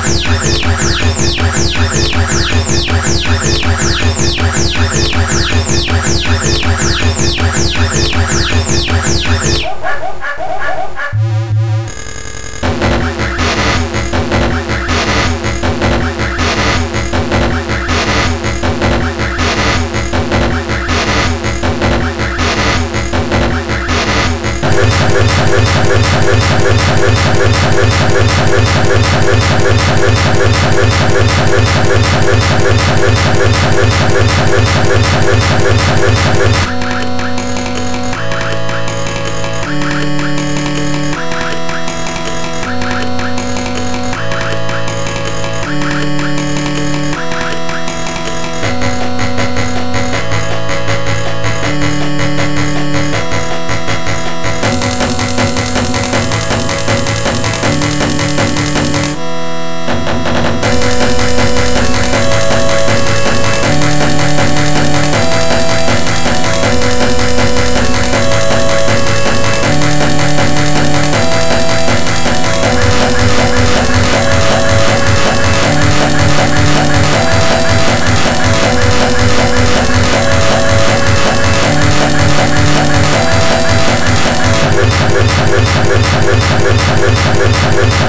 Pare, pare, pare, pare, pare, pare, pare, pare, pare, pare, pare, Thank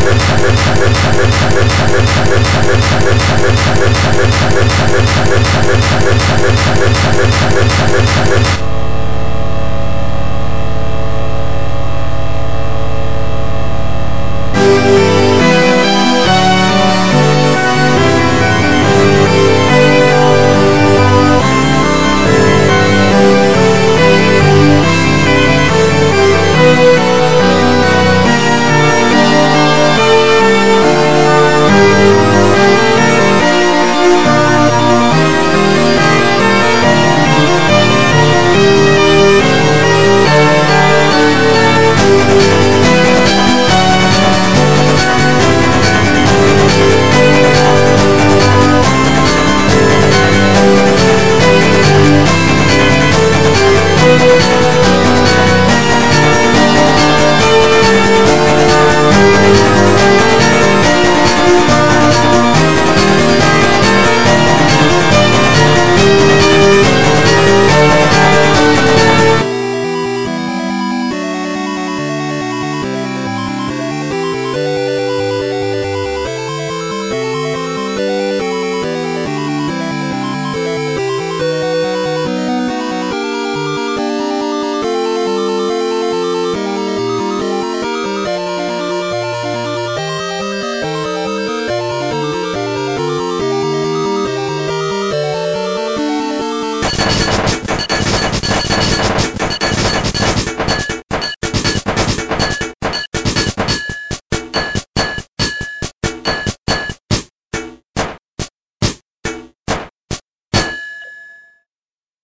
you.